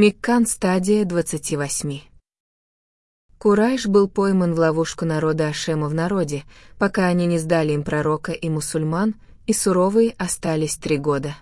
Миккан стадия 28. Курайш был пойман в ловушку народа Ашема в народе, пока они не сдали им пророка и мусульман, и суровые остались три года.